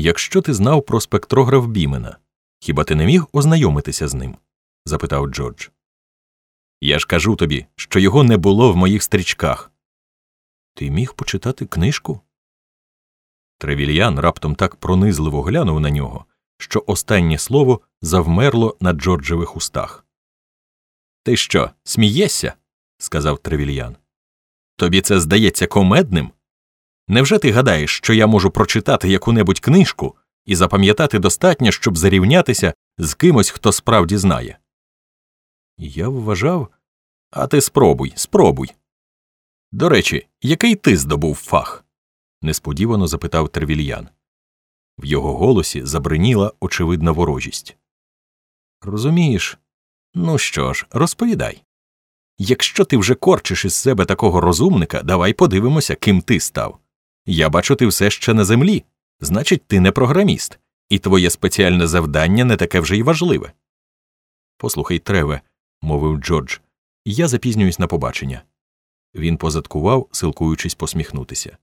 Якщо ти знав про спектрограф Бімена, хіба ти не міг ознайомитися з ним? запитав Джордж. Я ж кажу тобі, що його не було в моїх стрічках. Ти міг почитати книжку? Тревільян раптом так пронизливо глянув на нього, що останнє слово завмерло на Джорджевих устах. Ти що, смієшся? сказав Тревільян. Тобі це здається комедним? Невже ти гадаєш, що я можу прочитати яку-небудь книжку і запам'ятати достатньо, щоб зарівнятися з кимось, хто справді знає? Я вважав. А ти спробуй, спробуй. До речі, який ти здобув фах? несподівано запитав Тервільян. В його голосі забриніла очевидна ворожість. Розумієш, ну що ж, розповідай. Якщо ти вже корчиш із себе такого розумника, давай подивимося, ким ти став. Я бачу, ти все ще на землі, значить, ти не програміст, і твоє спеціальне завдання не таке вже й важливе. Послухай, Треве, мовив Джордж, я запізнююсь на побачення. Він позадкував, силкуючись посміхнутися.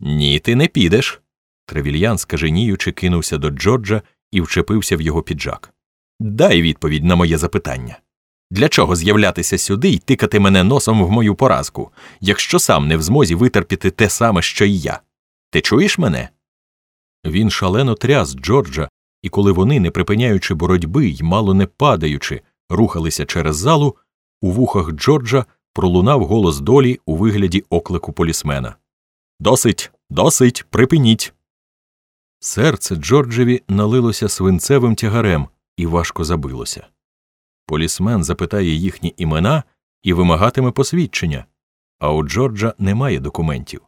Ні, ти не підеш. Тревільян, скаженіючи, кинувся до Джорджа і вчепився в його піджак. Дай відповідь на моє запитання. Для чого з'являтися сюди і тикати мене носом в мою поразку, якщо сам не в змозі витерпіти те саме, що й я? Ти чуєш мене? Він шалено тряс Джорджа, і коли вони, не припиняючи боротьби й мало не падаючи, рухалися через залу, у вухах Джорджа пролунав голос долі у вигляді оклику полісмена. Досить, досить, припиніть. Серце Джорджеві налилося свинцевим тягарем і важко забилося. Полісмен запитає їхні імена і вимагатиме посвідчення, а у Джорджа немає документів.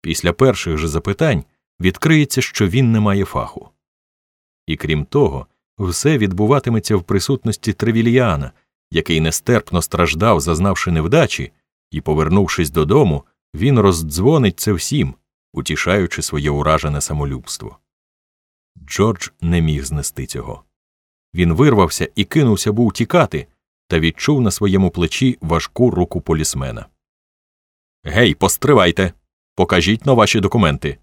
Після перших же запитань відкриється, що він не має фаху. І крім того, все відбуватиметься в присутності Тревільяна, який нестерпно страждав, зазнавши невдачі, і, повернувшись додому, він роздзвонить це всім, утішаючи своє уражене самолюбство. Джордж не міг знести цього. Він вирвався і кинувся був тікати, та відчув на своєму плечі важку руку полісмена. Гей, постривайте. Покажіть но ваші документи.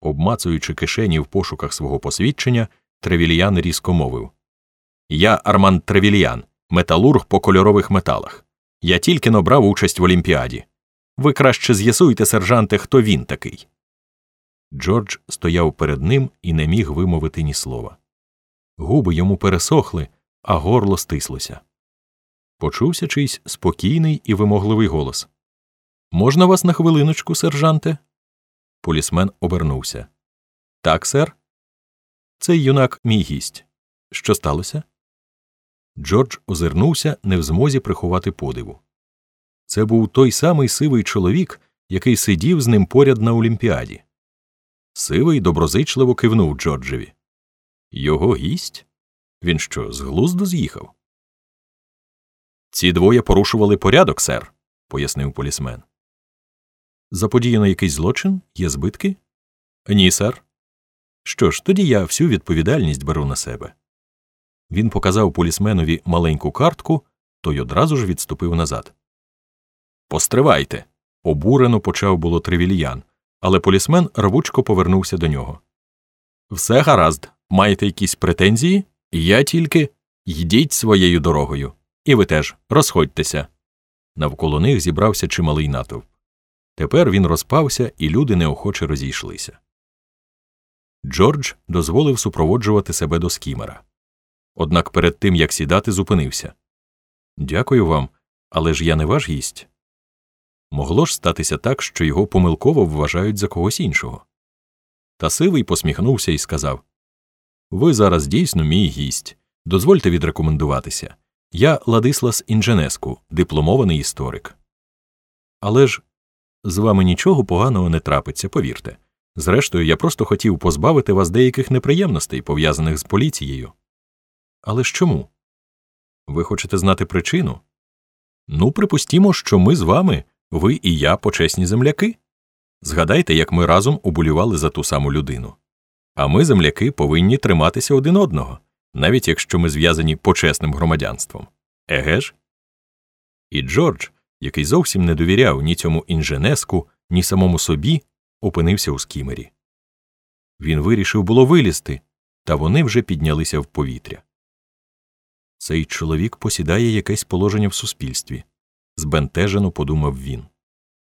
Обмацуючи кишені в пошуках свого посвідчення, Тревільян різко мовив Я Арман Тревільян, металург по кольорових металах. Я тільки но брав участь в Олімпіаді. Ви краще з'ясуйте, сержанте, хто він такий. Джордж стояв перед ним і не міг вимовити ні слова. Губи йому пересохли, а горло стислося. Почувся чийсь спокійний і вимогливий голос. Можна вас на хвилиночку, сержанте? Полісмен обернувся. Так, сер. Цей юнак мій гість. Що сталося? Джордж озирнувся, не в змозі приховати подиву. Це був той самий сивий чоловік, який сидів з ним поряд на Олімпіаді. Сивий доброзичливо кивнув Джорджеві. Його гість? Він що, з глузду з'їхав? Ці двоє порушували порядок, сер, пояснив полісмен. Заподіяно якийсь злочин? Є збитки? Ні, сер. Що ж, тоді я всю відповідальність беру на себе. Він показав полісменові маленьку картку, той одразу ж відступив назад. Постривайте. обурено почав було Тревільян, але полісмен рвучко повернувся до нього. Все гаразд, маєте якісь претензії? Я тільки йдіть своєю дорогою. І ви теж розходьтеся. Навколо них зібрався чималий натовп. Тепер він розпався, і люди неохоче розійшлися. Джордж дозволив супроводжувати себе до скімера. Однак перед тим як сідати, зупинився. Дякую вам, але ж я не ваш гість. Могло ж статися так, що його помилково вважають за когось іншого. Та сивий посміхнувся і сказав Ви зараз дійсно мій гість. Дозвольте відрекомендуватися. Я Ладислас Інженеску, дипломований історик. Але ж з вами нічого поганого не трапиться, повірте. Зрештою, я просто хотів позбавити вас деяких неприємностей, пов'язаних з поліцією. Але ж чому? Ви хочете знати причину? Ну, припустімо, що ми з вами, ви і я почесні земляки. Згадайте, як ми разом уболівали за ту саму людину. А ми, земляки, повинні триматися один одного, навіть якщо ми зв'язані почесним громадянством. Еге ж? І Джордж, який зовсім не довіряв ні цьому інженеску, ні самому собі, опинився у скімері. Він вирішив було вилізти, та вони вже піднялися в повітря. Цей чоловік посідає якесь положення в суспільстві, збентежено подумав він.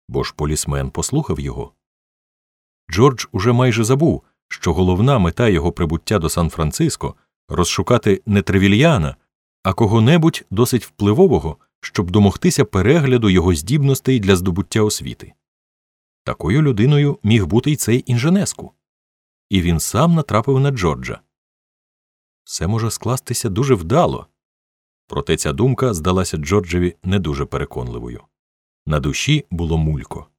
Бо ж полісмен послухав його. Джордж уже майже забув, що головна мета його прибуття до Сан-Франциско розшукати не Тревільяна, а кого-небудь досить впливового, щоб домогтися перегляду його здібностей для здобуття освіти. Такою людиною міг бути й цей інженеску. І він сам натрапив на Джорджа. Все може скластися дуже вдало. Проте ця думка здалася Джорджеві не дуже переконливою. На душі було мулько.